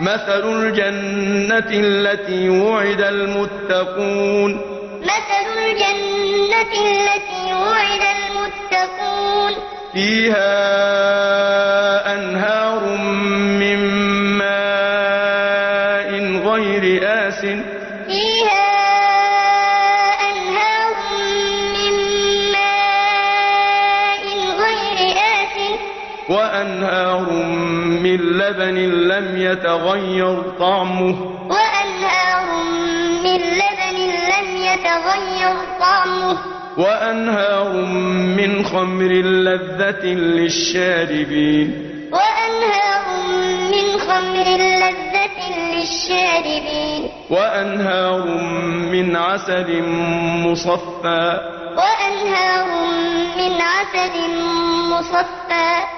مثل الجنة التي وعد المتقون مثل الجنة التي وعد المتقون فيها أنهار من ماء غير آس فيها وأنهار من لبن لم يتغير طعمه. وأنهار من لبن لم يتغير طعمه. وأنهار من خمر لذة للشاربين. وأنهار من خمر لذة للشاربين. وأنهار من عسل مصفى. وأنهار من عسل مصفى.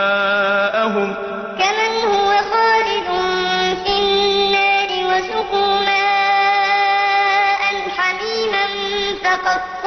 فقد